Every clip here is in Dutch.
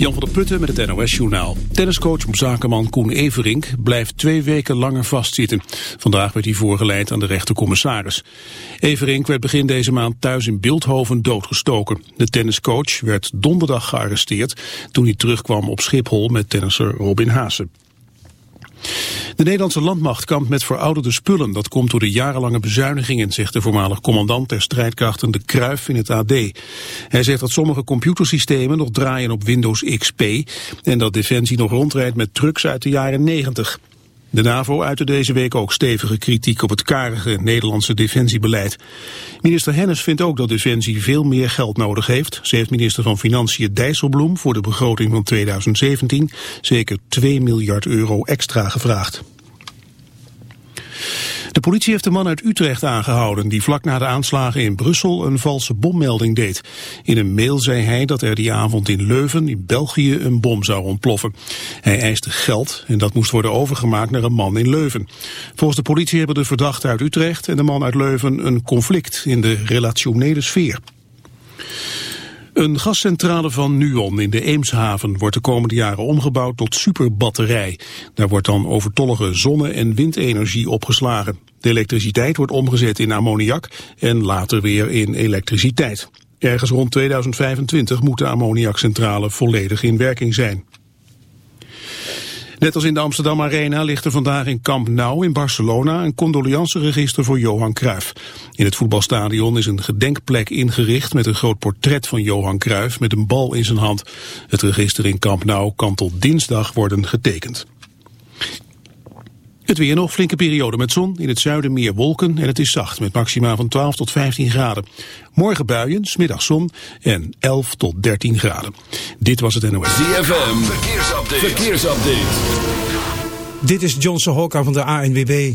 Jan van der Putten met het NOS-journaal. Tenniscoach Zakenman Koen Everink blijft twee weken langer vastzitten. Vandaag werd hij voorgeleid aan de rechtercommissaris. Everink werd begin deze maand thuis in Beeldhoven doodgestoken. De tenniscoach werd donderdag gearresteerd toen hij terugkwam op Schiphol met tennisser Robin Haase. De Nederlandse landmacht kampt met verouderde spullen. Dat komt door de jarenlange bezuinigingen, zegt de voormalig commandant der strijdkrachten de Kruif in het AD. Hij zegt dat sommige computersystemen nog draaien op Windows XP en dat Defensie nog rondrijdt met trucks uit de jaren 90. De NAVO uitte deze week ook stevige kritiek op het karige Nederlandse defensiebeleid. Minister Hennis vindt ook dat Defensie veel meer geld nodig heeft. Ze heeft minister van Financiën Dijsselbloem voor de begroting van 2017 zeker 2 miljard euro extra gevraagd. De politie heeft een man uit Utrecht aangehouden die vlak na de aanslagen in Brussel een valse bommelding deed. In een mail zei hij dat er die avond in Leuven in België een bom zou ontploffen. Hij eiste geld en dat moest worden overgemaakt naar een man in Leuven. Volgens de politie hebben de verdachte uit Utrecht en de man uit Leuven een conflict in de relationele sfeer. Een gascentrale van Nuon in de Eemshaven wordt de komende jaren omgebouwd tot superbatterij. Daar wordt dan overtollige zonne- en windenergie opgeslagen. De elektriciteit wordt omgezet in ammoniak en later weer in elektriciteit. Ergens rond 2025 moet de ammoniakcentrale volledig in werking zijn. Net als in de Amsterdam Arena ligt er vandaag in Camp Nou in Barcelona een condoleanceregister voor Johan Cruijff. In het voetbalstadion is een gedenkplek ingericht met een groot portret van Johan Cruijff met een bal in zijn hand. Het register in Camp Nou kan tot dinsdag worden getekend. Het weer nog, flinke periode met zon, in het zuiden meer wolken en het is zacht met maxima van 12 tot 15 graden. Morgen buien, smiddag zon en 11 tot 13 graden. Dit was het NOS. ZFM, verkeersupdate. verkeersupdate. Dit is Johnson Hokka van de ANWB.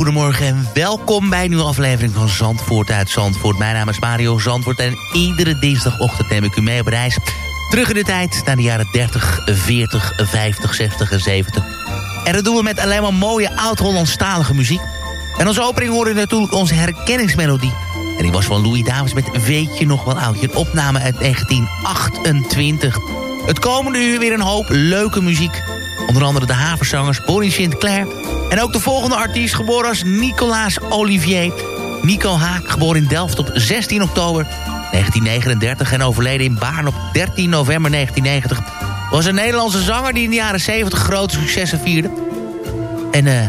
Goedemorgen en welkom bij een nieuwe aflevering van Zandvoort uit Zandvoort. Mijn naam is Mario Zandvoort en iedere dinsdagochtend neem ik u mee op reis. Terug in de tijd naar de jaren 30, 40, 50, 60 en 70. En dat doen we met alleen maar mooie oud-Hollandstalige muziek. En als opening horen we natuurlijk onze herkenningsmelodie. En die was van Louis Davis met Weet je nog wel oudje? Een opname uit 1928. Het komende uur weer een hoop leuke muziek. Onder andere de haverzangers Bonnie Sinclair. En ook de volgende artiest, geboren als Nicolaas Olivier. Nico Haak, geboren in Delft op 16 oktober 1939... en overleden in Baarn op 13 november 1990... was een Nederlandse zanger die in de jaren 70 grote successen vierde. En eh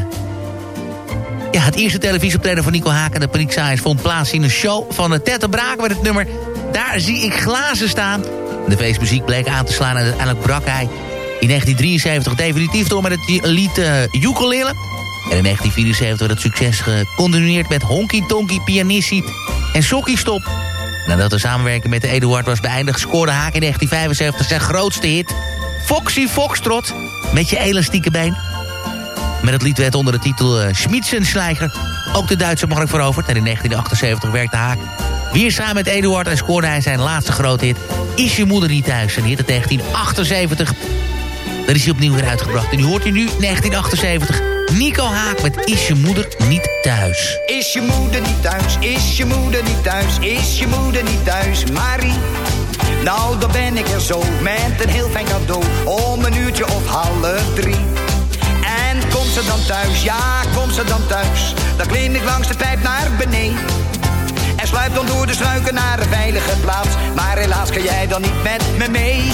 ja, het eerste televisieoptreden van Nico Haak en de Paniekzaaiers... vond plaats in een show van de Tette Braak met het nummer... Daar zie ik glazen staan. De feestmuziek bleek aan te slaan en uiteindelijk brak hij in 1973 definitief door met het lied uh, Ukulele. En in 1974 werd het succes gecontinueerd met Honky Tonky Pianissi en Sokkie Stop. Nadat de samenwerking met Eduard was beëindigd... scoorde Haak in 1975 zijn grootste hit... Foxy Foxtrot met je elastieke been. Met het lied werd onder de titel uh, ook de Duitse markt veroverd. En in 1978 werkte Haak weer samen met Eduard... en scoorde hij zijn laatste grote hit Is je moeder niet thuis? Een hit uit 1978... Daar is hij opnieuw weer uitgebracht. En u hoort u nu 1978 Nico Haak met Is je moeder niet thuis? Is je moeder niet thuis? Is je moeder niet thuis? Is je moeder niet thuis? Marie? Nou, dan ben ik er zo met een heel fijn cadeau om een uurtje of half drie. En komt ze dan thuis? Ja, komt ze dan thuis? Dan klim ik langs de pijp naar beneden. En sluip dan door de struiken naar een veilige plaats. Maar helaas kan jij dan niet met me mee.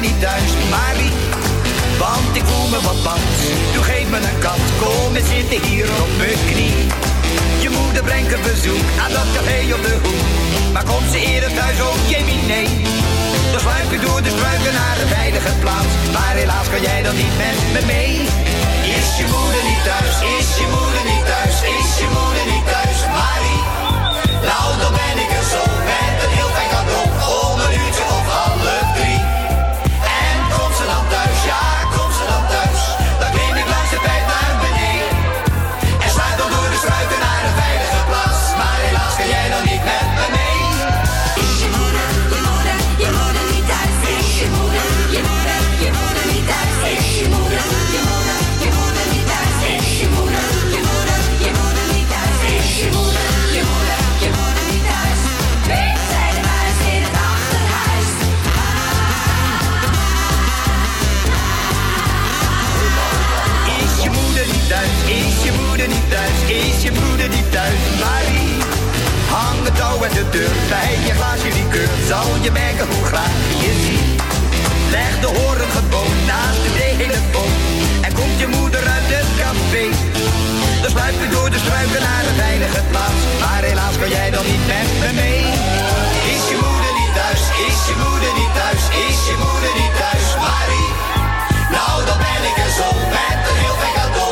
Niet thuis? Marie, want ik voel me wat bang. Doe geef me een kat, kom en zitten hier op mijn knie. Je moeder brengt een bezoek aan dat café op de hoek. Maar komt ze eerder thuis, oh Jamie, nee. Dan sluip ik door de struiken naar een veilige plaats. Maar helaas kan jij dan niet met me mee. Is je moeder niet thuis? Is je moeder niet thuis? Is je moeder niet thuis? Marie, nou dan ben ik er zo Is je moeder niet thuis? Marie, hang het touw aan de deur bij je glaasje likeur. Zal je merken hoe graag je ziet. Leg de horen gewoon naast de telefoon. En komt je moeder uit het café. Dan sluip je door de struiken naar een veilige plaats. Maar helaas kan jij dan niet met me mee. Is je moeder niet thuis? Is je moeder niet thuis? Is je moeder niet thuis? Marie, nou dan ben ik er zo met een heel fijn cadeau.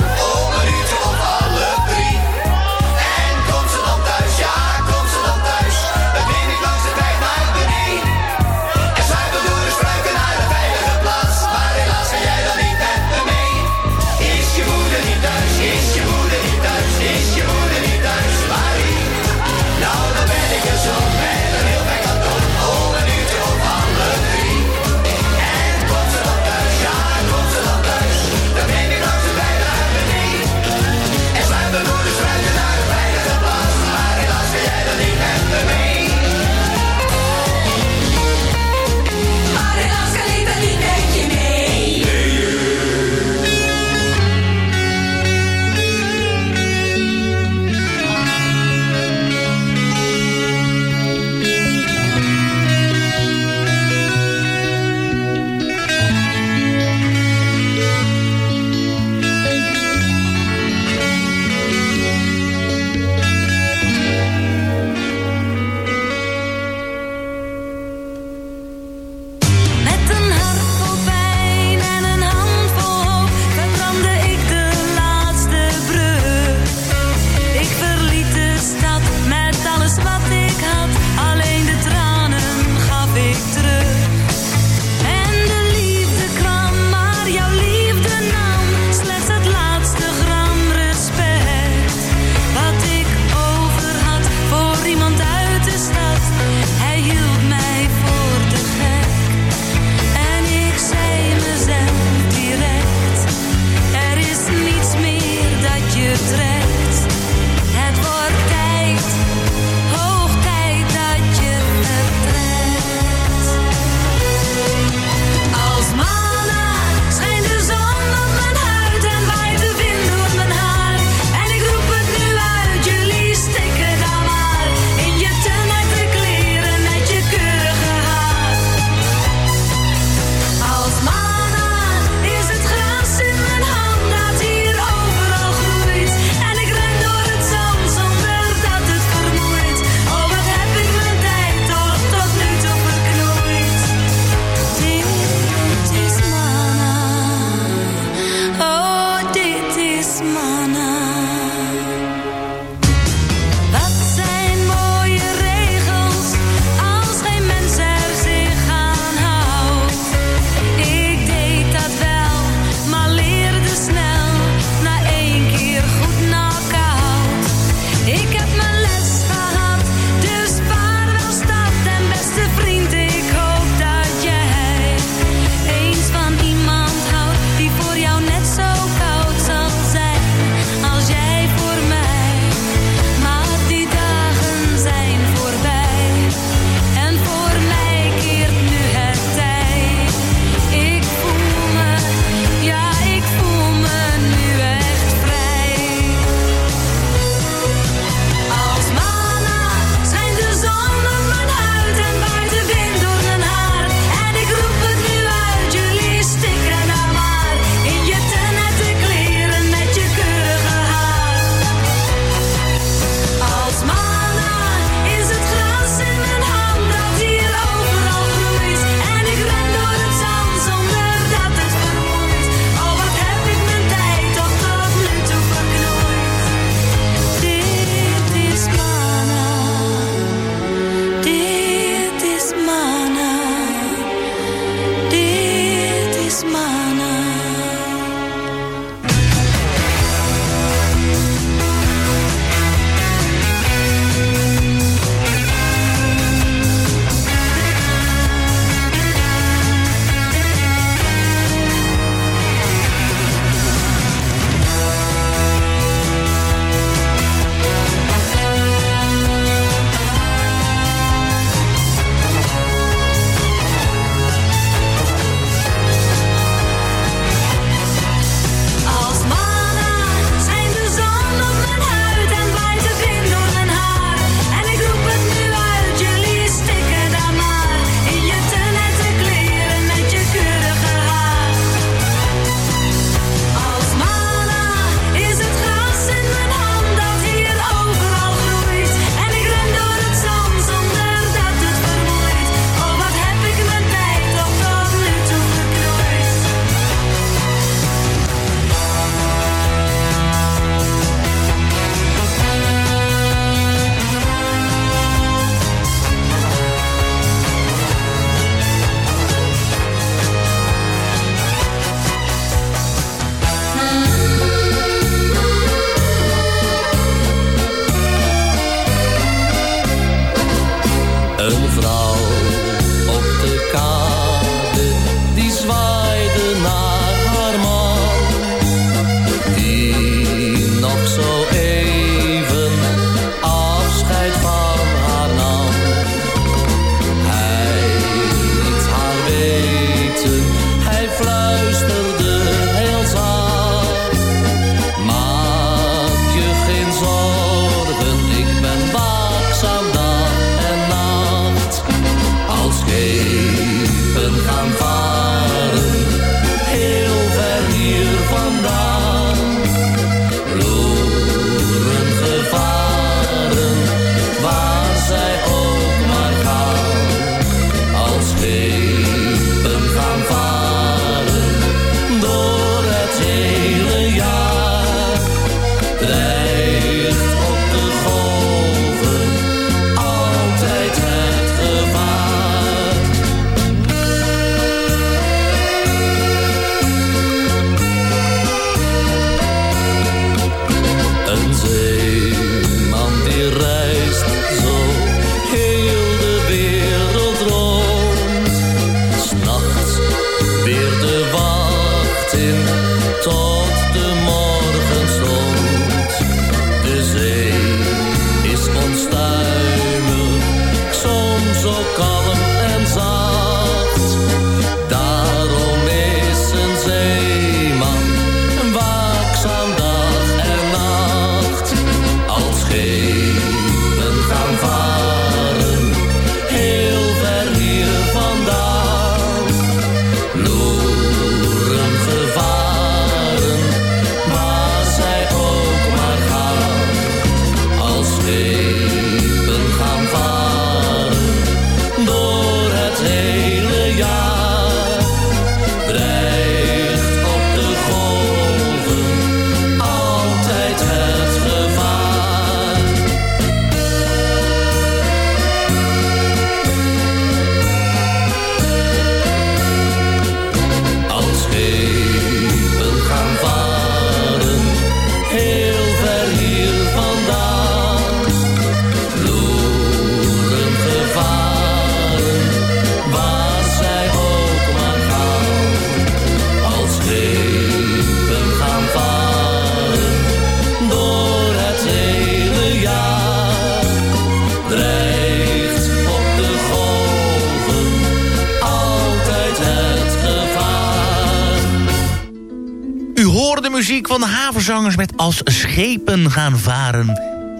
Havenzangers met Als schepen gaan varen.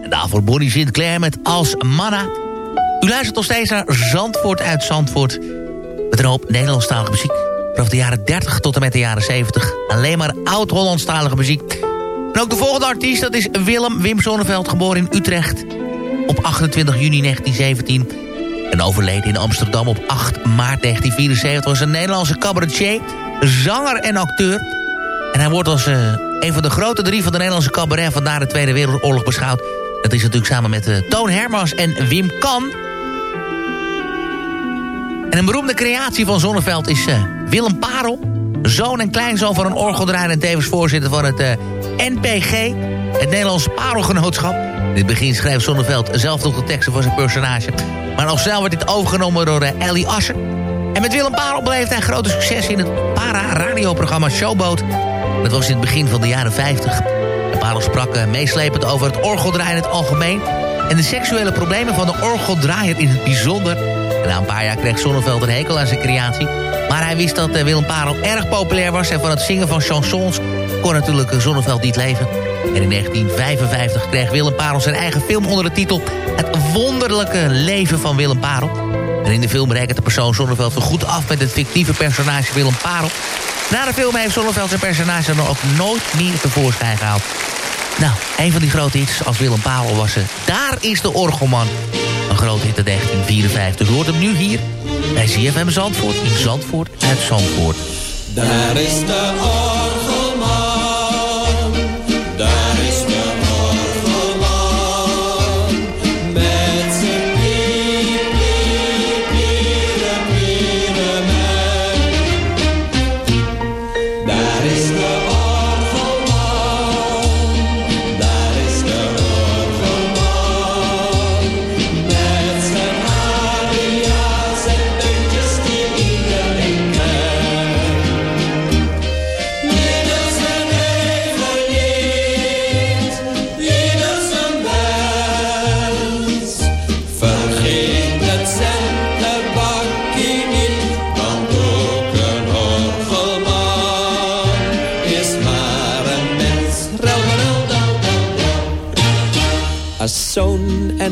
En daarvoor Bonnie Sinclair met Als manna. U luistert nog steeds naar Zandvoort uit Zandvoort. Met een hoop Nederlandstalige muziek. Vanaf de jaren 30 tot en met de jaren 70. Alleen maar oud-Hollandstalige muziek. En ook de volgende artiest, dat is Willem Wim Zonneveld, geboren in Utrecht. Op 28 juni 1917. En overleden in Amsterdam op 8 maart 1974. Was een Nederlandse cabaretier, zanger en acteur. En hij wordt als eh, een van de grote drie van de Nederlandse cabaret... van na de Tweede Wereldoorlog beschouwd. Dat is natuurlijk samen met eh, Toon Hermans en Wim Kan. En een beroemde creatie van Zonneveld is eh, Willem Parel. Zoon en kleinzoon van een orgeldraaier en tevens voorzitter van het NPG... het Nederlandse Parelgenootschap. In het begin schreef Zonneveld zelf nog de teksten voor zijn personage. Maar al snel werd dit overgenomen door Ellie Asser. En met Willem Parel beleefde hij grote succes in het para-radioprogramma Showboat. Dat was in het begin van de jaren 50. En Parel sprak eh, meeslepend over het orgeldraaien in het algemeen... en de seksuele problemen van de orgeldraaier in het bijzonder. En na een paar jaar kreeg Zonneveld een hekel aan zijn creatie. Maar hij wist dat eh, Willem Parel erg populair was... en van het zingen van chansons kon natuurlijk eh, Zonneveld niet leven. En in 1955 kreeg Willem Parel zijn eigen film onder de titel... Het wonderlijke leven van Willem Parel. En in de film rekent de persoon Zonneveld goed af met het fictieve personage Willem Parel. Na de film heeft Zonneveld zijn personage dan ook nooit meer tevoorschijn gehaald. Nou, een van die grote hits als Willem Parel was ze. Daar is de Orgelman. Een grote hit uit 1954. U hoort hem nu hier bij CFM Zandvoort in Zandvoort uit Zandvoort. Daar is de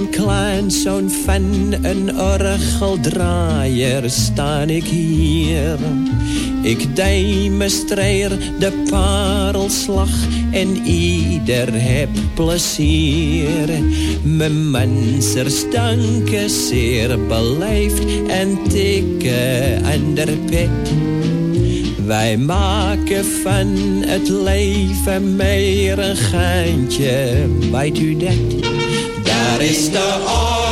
en kleinzoon van een orgeldraaier sta ik hier. Ik demonstreer de parelslag en ieder heb plezier. Mijn mensers danken zeer beleefd en tikken aan de pet. Wij maken van het leven meer een geintje. Weet u dat? Daar is de.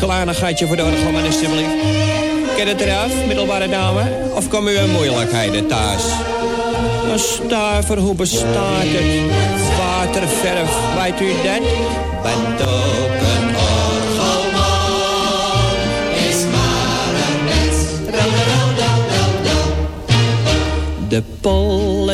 Een kleinigheidje voor de orgelman alsjeblieft. Ken het eraf, middelbare dame? Of komen u in moeilijkheden thuis? Een stuiver, hoe bestaat het? Waterverf, weet u dat? Bent ook een orgelman, is maar een. De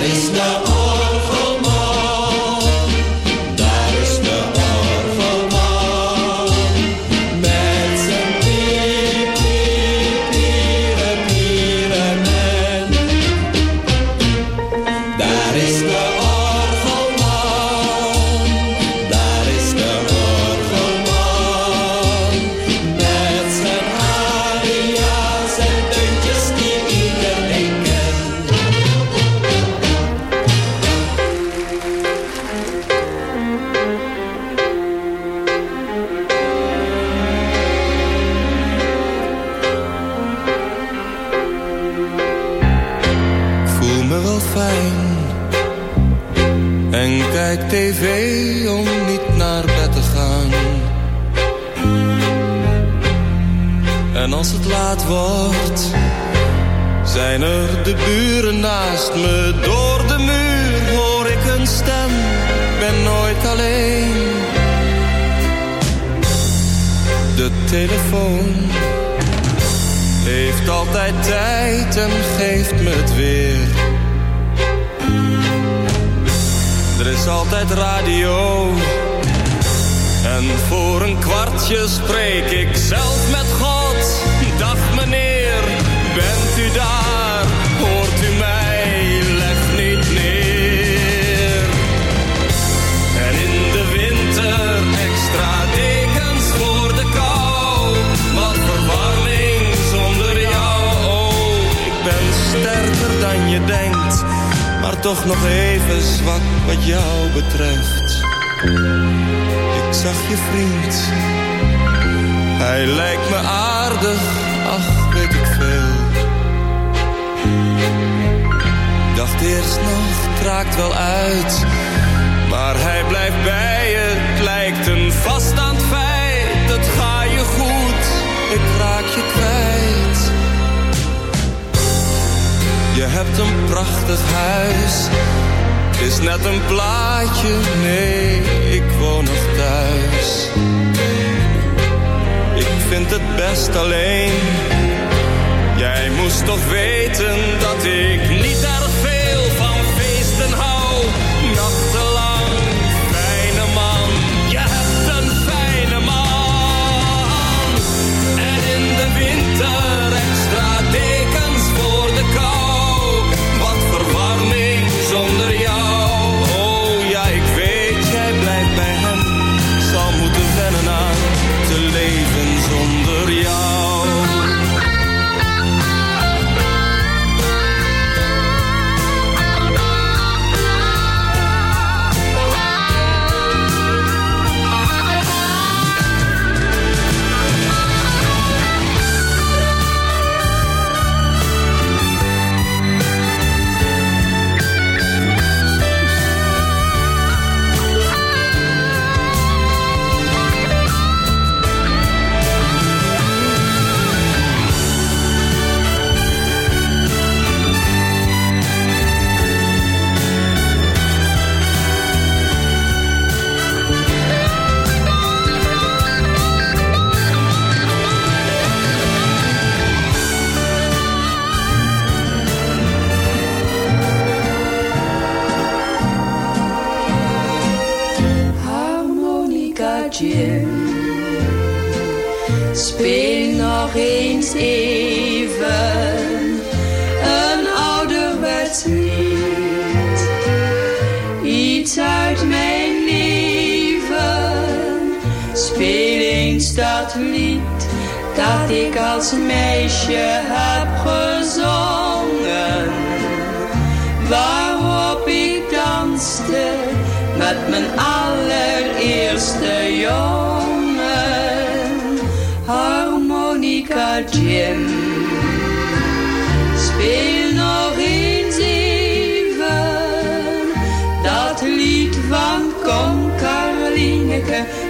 Daar is de en kijk tv om niet naar bed te gaan. En als het laat wordt, zijn er de buren naast me. Door de muur hoor ik een stem, ben nooit alleen. De telefoon heeft altijd tijd en geeft me het weer. Er is altijd radio. En voor een kwartje spreek ik zelf met God. Dag meneer, bent u daar? Hoort u mij? Leg niet neer. En in de winter extra dekens voor de kou. Wat verwarming zonder jou. Oh, ik ben sterker dan je denkt. Maar toch nog even zwak wat jou betreft. Ik zag je vriend. Hij lijkt me aardig, ach weet ik veel. Dacht eerst nog, het raakt wel uit. Maar hij blijft bij je, het lijkt een vaststaand feit. Het ga je goed, ik raak je kwijt. Je hebt een prachtig huis. Is net een plaatje, nee, ik woon nog thuis. Ik vind het best alleen. Jij moest toch weten dat ik niet erg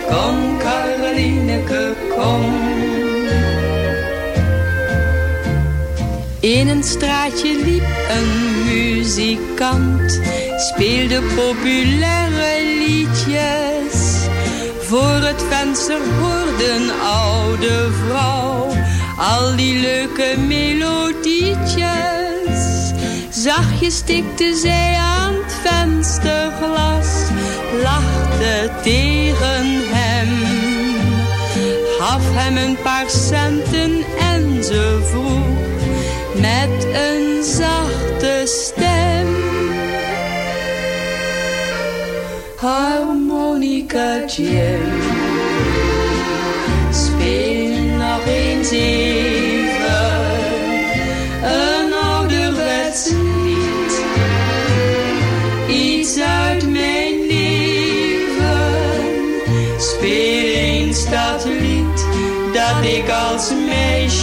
Kom Karolineke, kom. In een straatje liep een muzikant, speelde populaire liedjes. Voor het venster hoorde een oude vrouw al die leuke melodietjes. Zachtjes tikte zij aan het vensterglas, lachte tegen hem. Gaf hem een paar centen en ze vroeg met een zachte stem. Harmonica Jim, speel nog eens even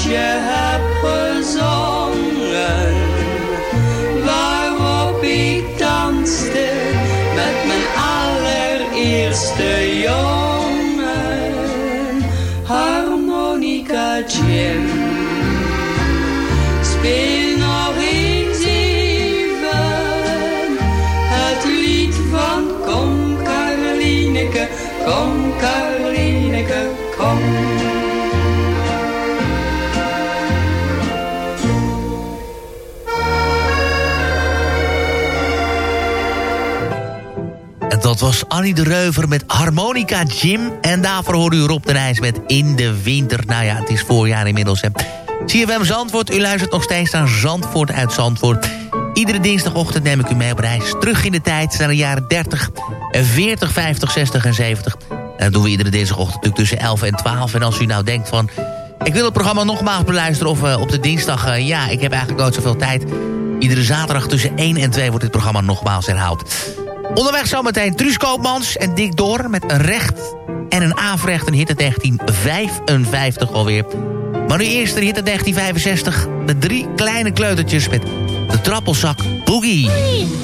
meisje heb gezongen. Waarop ik danste met mijn allereerste jongen. Harmonica Jim. Speel nog eens even het lied van Kom Karolineke, kom dat was Annie de Reuver met Harmonica Jim. En daarvoor hoorde u Rob de Nijs met In de Winter. Nou ja, het is voorjaar inmiddels. Hè. CFM Zandvoort, u luistert nog steeds naar Zandvoort uit Zandvoort. Iedere dinsdagochtend neem ik u mee op reis. Terug in de tijd naar de jaren 30, 40, 50, 60 en 70. En dat doen we iedere dinsdagochtend natuurlijk tussen 11 en 12. En als u nou denkt van... Ik wil het programma nogmaals beluisteren of uh, op de dinsdag... Uh, ja, ik heb eigenlijk nooit zoveel tijd. Iedere zaterdag tussen 1 en 2 wordt dit programma nogmaals herhaald. Onderweg zometeen Truus Koopmans en Dick Door... met een recht en een aanvrecht, een hit uit 1955 alweer. Maar nu eerst de hit uit 1965... met drie kleine kleutertjes met de trappelzak Boogie.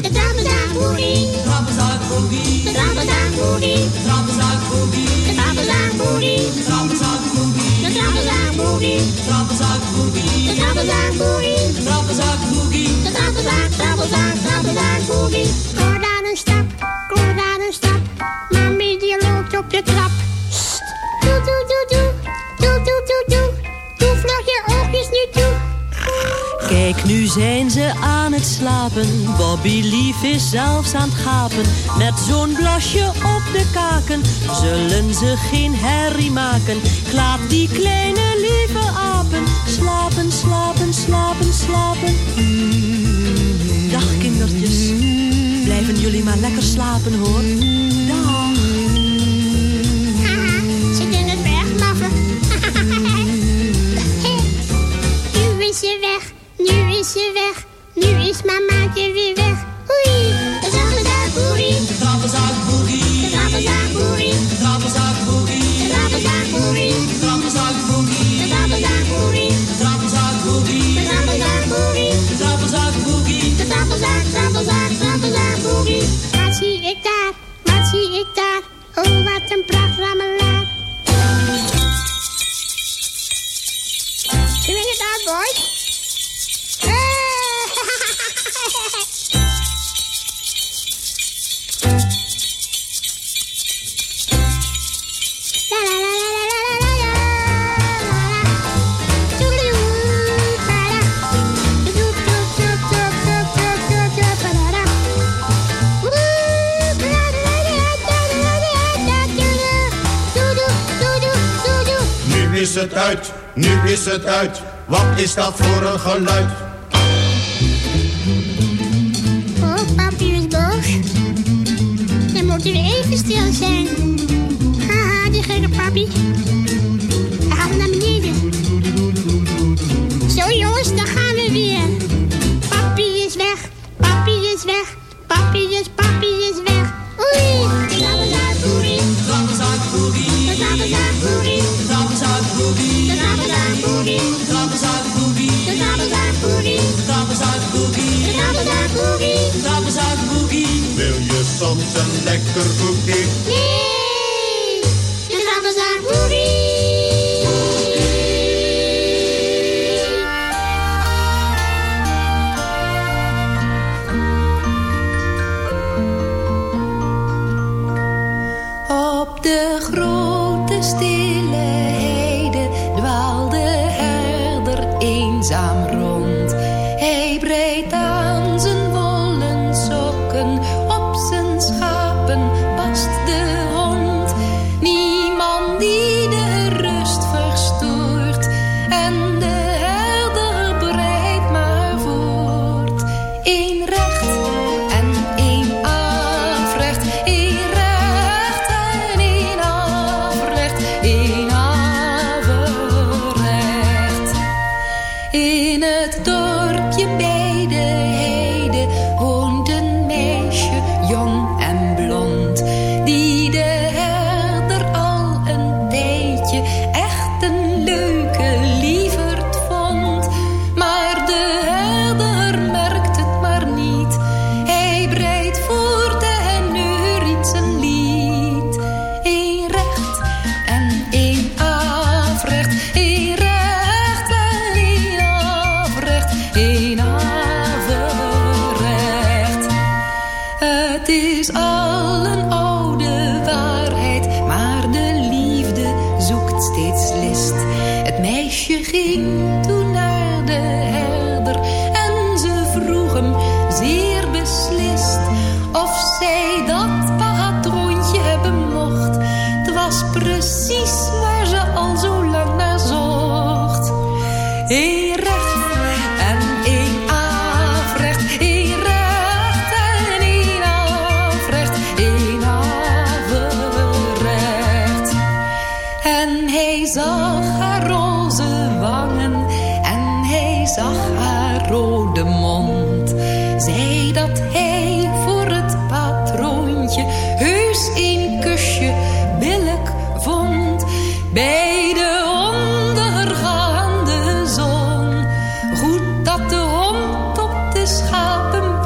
De trappelzak boogie. De trappelzak boogie. De trappelzak boogie. De trappelzak boogie. De trappelzak boogie. De trappelzak boogie. De trappelzak boogie. De trappelzak boogie. De trappelzak boogie. De trappelzak boogie. De trappelzak, trappelzak, trappelzak boogie. Een stap, kom daar een stap. Mami die loopt op de trap. Sst. Doe, doe, doe, doe. Doe, doe, doe, doe. Doe vlug je oogjes niet toe. Kijk, nu zijn ze aan het slapen. Bobby Lief is zelfs aan het gapen. Met zo'n blasje op de kaken zullen ze geen herrie maken. Klaap die kleine lieve apen. Slapen, slapen, slapen, slapen. Dag jullie maar lekker slapen hoor. Dag. Haha, ze doen het weer echt nu is je weg, nu is je weg. Nu is mama weer weg. Oei, de trappelzakboerie. De trappelzakboerie. De trappelzakboerie. De trappelzakboerie. De trappelzakboerie. De trappelzakboerie. De trappelzakboerie. De trappelzakboerie. temprano. Het uit, nu is het uit. Wat is dat voor een geluid? Oh, papi is boos. Dan moet u even stil zijn. Haha, die gekke papi. Hij gaat naar beneden. Zo jongens, dan gaan we weer. Papi is weg, papi is weg. Papi is, papi is weg. Oei! De trappelzakboerie. De trappelzakboerie. De trappelzakboerie. De trappelzakboerie. De trappelzakboerie. De trappelzakboerie. Wil je soms een lekker? Nee!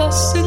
lost in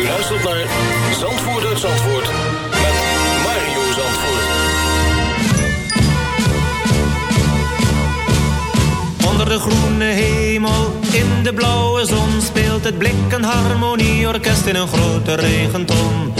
U luistert naar Zandvoort uit Zandvoort met Mario Zandvoort. Onder de groene hemel, in de blauwe zon speelt het blik een harmonieorkest in een grote regenton.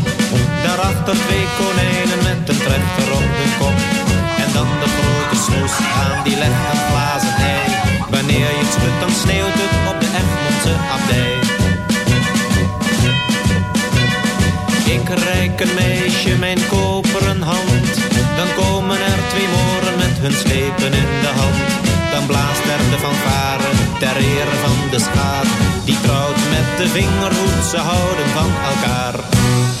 Daarachter twee konijnen met een trechter op de kop. En dan de grote snoes aan die legt een glazen ei. Wanneer je het schudt dan sneeuwt het op de Egmondse abdij. Ik reik een meisje mijn koperen hand. Dan komen er twee moren met hun slepen in de hand. Dan blaast er de fanfare ter ere van de schaar. Die trouwt met de vingerhoed, ze houden van elkaar.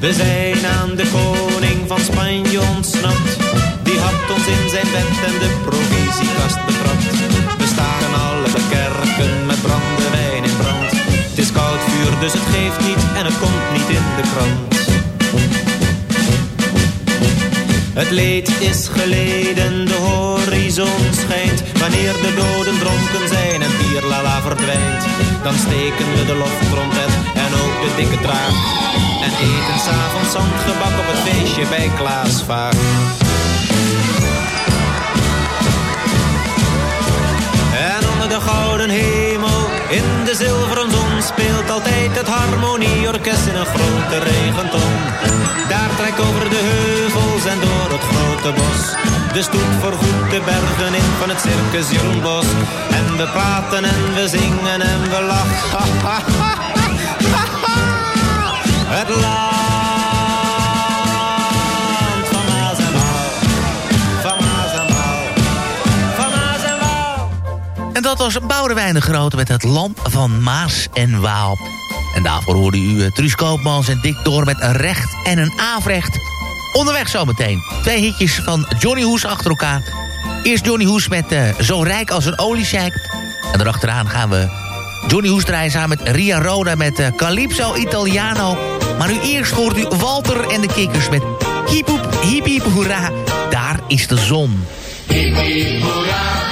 We zijn aan de koning van Spanje ontsnapt. Die had ons in zijn bed en de provisiekast betrapt. We staren alle kerken met brandewijn in brand. Het is koud vuur, dus het geeft niet en het komt niet in de krant. Het leed is geleden, de horizon schijnt. Wanneer de doden dronken zijn en bierlala verdwijnt. Dan steken we de loftrompet en ook de dikke draak. En eten s'avonds zandgebak op het feestje bij Klaas. En onder de gouden hemel, in de zilveren zon, speelt altijd het harmonieorkest in een grote regenton. Daar trekt over de heuvels en door het grote bos. De stoet voorgoed de bergen in van het circus Jeroen Bos. En we praten en we zingen en we lachen. Het land En dat was Boudewijn de Grote met het land van Maas en Waal. En daarvoor hoorde u uh, Truus Koopmans en Dick Door met een recht en een afrecht. Onderweg zometeen. Twee hitjes van Johnny Hoes achter elkaar. Eerst Johnny Hoes met uh, Zo rijk als een oliesjijk. En erachteraan gaan we Johnny Hoes draaien samen met Ria Roda met uh, Calypso Italiano. Maar nu eerst hoort u Walter en de Kikkers met Hiep Hiep Hiep Hoera. Daar is de zon. Hiep hiep hoera,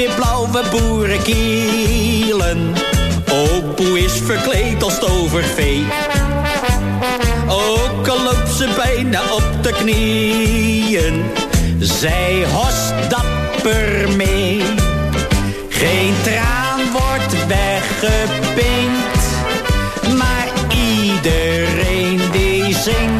weer blauwe boerenkielen. Opoe is verkleed als tovervee. Ook al loopt ze bijna op de knieën. Zij host dapper mee. Geen traan wordt weggepinkt. Maar iedereen die zingt.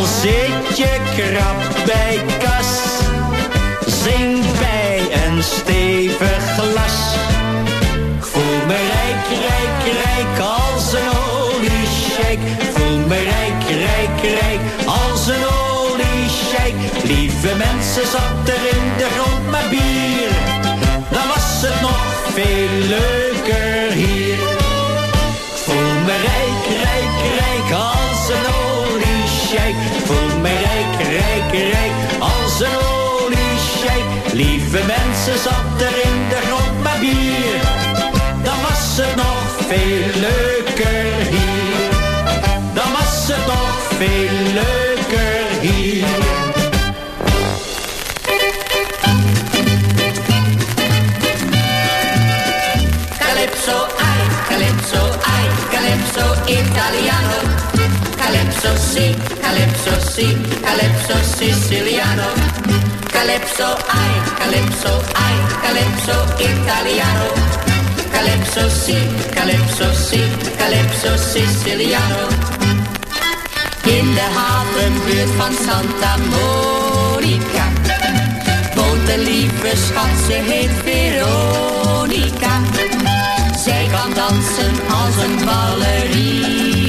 Al zit je krap bij kas. Zing bij een stevig glas. Voel me rijk, rijk, rijk als een oliesjeik. Ik voel me rijk, rijk, rijk als een oliesjeik. Lieve mensen, zat er in de grond maar bier. Dan was het nog veel leuker hier. Als een oliesjeik. Lieve mensen, zat er in de grond maar bier. Dan was het nog veel leuker hier. Dan was het nog veel leuker hier. Calypso, ai, calypso, ai, calypso italiano. Calypso si, calypso si, calypso siciliano. Calypso, ai, calypso, ai, calypso italiano. Calypso si, calypso si, calypso siciliano. In de havenbuurt van Santa Monica woont een lieve schat, ze heet Veronica. Zij kan dansen als een ballerina.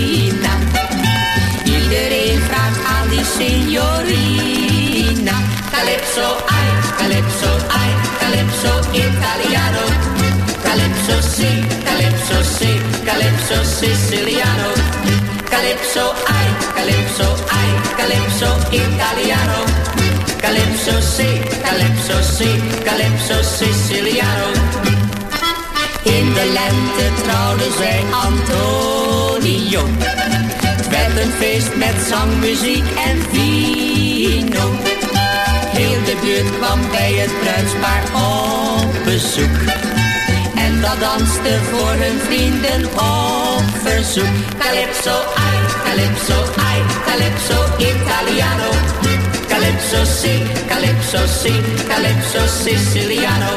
Signorina. Calypso, ai, calypso, ai, calypso italiano. Calypso, si, calypso, si, calypso siciliano. Calypso, ai, calypso, ai, calypso italiano. Calypso, si, calypso, si, calypso siciliano. In de lente trouwden zij Antonio. Werd een feest met zang, muziek en vino. Heel de buurt kwam bij het bruidspaar op bezoek. En dat danste voor hun vrienden op verzoek. Calypso, ai, calypso, ai, calypso italiano. Calypso, si, calypso, si, calypso siciliano.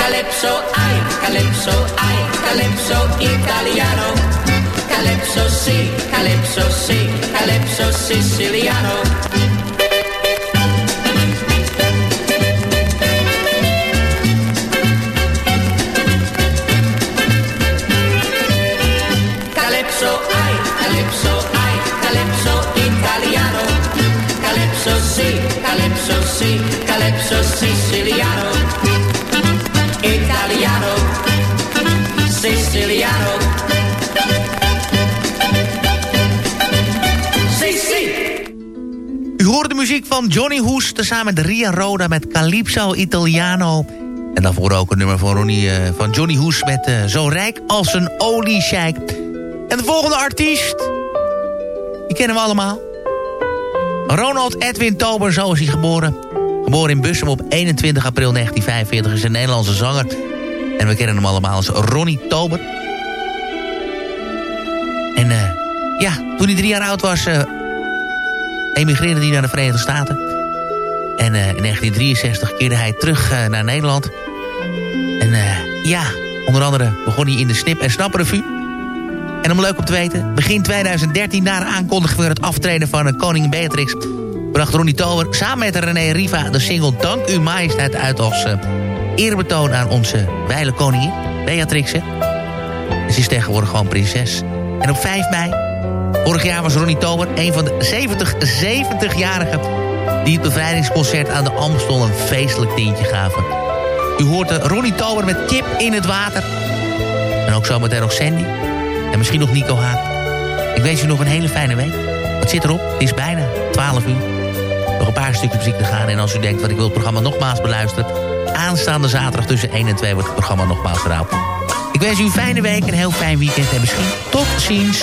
Calypso, ai, calypso, ai, calypso italiano. Calypso, si, calypso, si, calypso siciliano. Calypso, ai, calypso, ai, calypso italiano. Calypso, si, calypso, si, calypso siciliano. Muziek van Johnny Hoes... tezamen met Ria Roda met Calypso Italiano. En daarvoor ook een nummer van, Ronnie, eh, van Johnny Hoes... met eh, Zo rijk als een oliesjeik. En de volgende artiest... die kennen we allemaal. Ronald Edwin Tober, zo is hij geboren. Geboren in Bussum op 21 april 1945 is een Nederlandse zanger. En we kennen hem allemaal als Ronnie Tober. En eh, ja, toen hij drie jaar oud was... emigreerde hij naar de Verenigde Staten. En eh, in 1963 keerde hij terug eh, naar Nederland. En eh, ja, onder andere begon hij in de Snip- en Snap-revue. En om leuk op te weten, begin 2013... na de aankondiging van het aftreden van koningin Beatrix... bracht Ronnie Tober samen met René Riva de single Dank U Majesteit uit... als eerbetoon aan onze wijle koningin, Beatrix. Ze is tegenwoordig gewoon prinses. En op 5 mei Vorig jaar was Ronnie Tober een van de 70, 70-jarigen... die het bevrijdingsconcert aan de Amstel een feestelijk tintje gaven. U hoort de Ronnie Tober met Kip in het water. En ook zometeen nog Sandy. En misschien nog Nico Haak. Ik wens u nog een hele fijne week. Het zit erop, het is bijna 12 uur. Nog een paar stukjes muziek te gaan. En als u denkt, wat ik wil het programma nogmaals beluisteren... aanstaande zaterdag tussen 1 en 2 wordt het programma nogmaals herhaald. Ik wens u een fijne week, een heel fijn weekend en misschien tot ziens.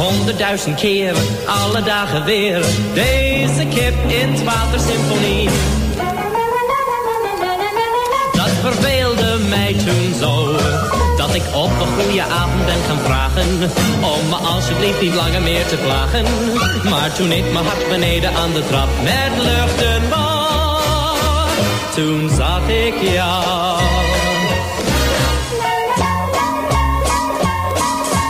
Honderdduizend keer, alle dagen weer, deze kip in het watersymfonie. Dat verveelde mij toen zo, dat ik op een goede avond ben gaan vragen, om me alsjeblieft niet langer meer te plagen. Maar toen ik mijn hart beneden aan de trap met luchten was, toen zag ik jou.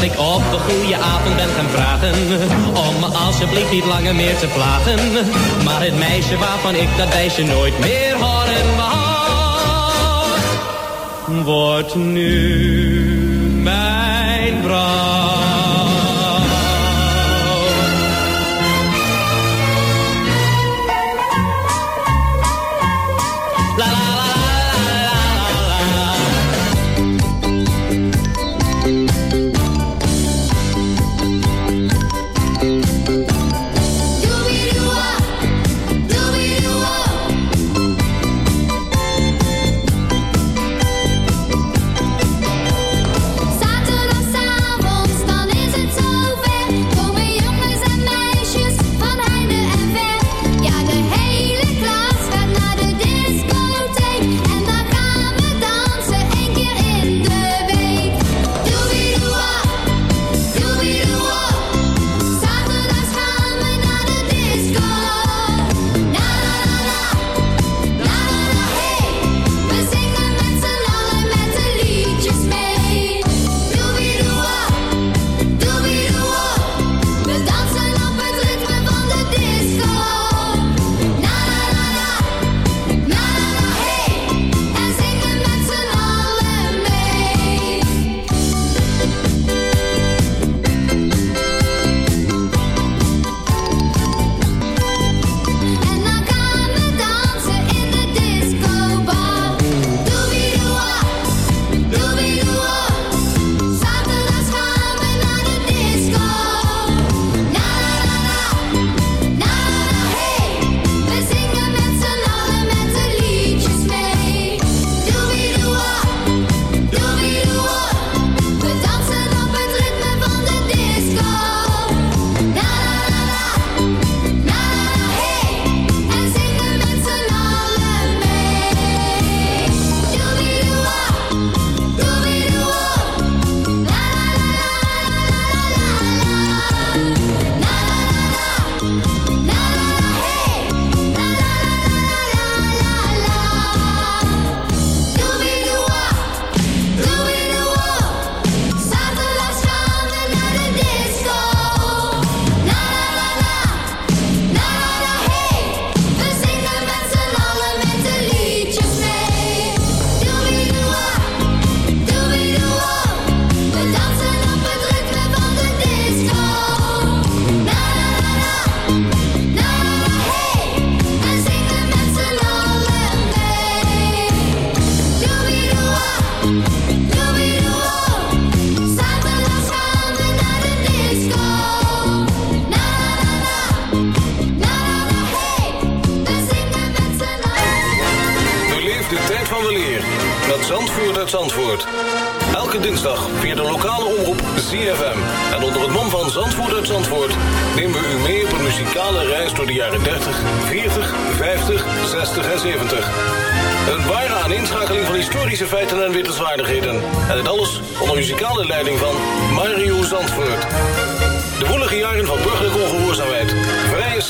dat ik op een goede avond ben gaan vragen, om me alsjeblieft niet langer meer te plagen. Maar het meisje waarvan ik dat meisje nooit meer horen wou, wordt nu mijn vrouw.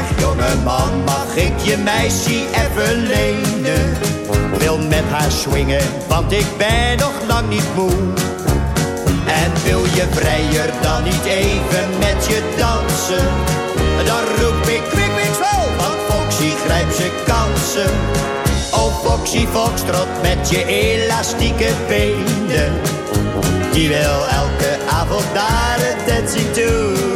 Zeg jongeman, mag ik je meisje even lenen? Wil met haar swingen, want ik ben nog lang niet moe. En wil je vrijer dan niet even met je dansen? Dan roep ik kwik, kwik, zo, want Foxy grijpt zijn kansen. Oh Foxy Foxtrot met je elastieke benen. Die wil elke avond naar het dancing toe.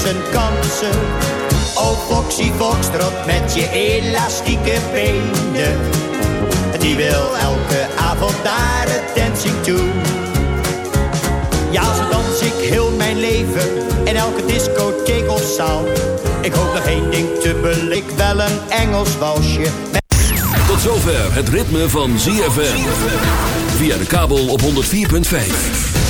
Zijn kansen. Oh Foxy Foxtrot met je elastieke benen. Die wil elke avond naar het dancing toe. Ja, zo dans ik heel mijn leven in elke discotheek of zaal. Ik hoop nog één ding te beleven, wel een Engels walsje. Tot zover het ritme van ZFM. Via de kabel op 104.5.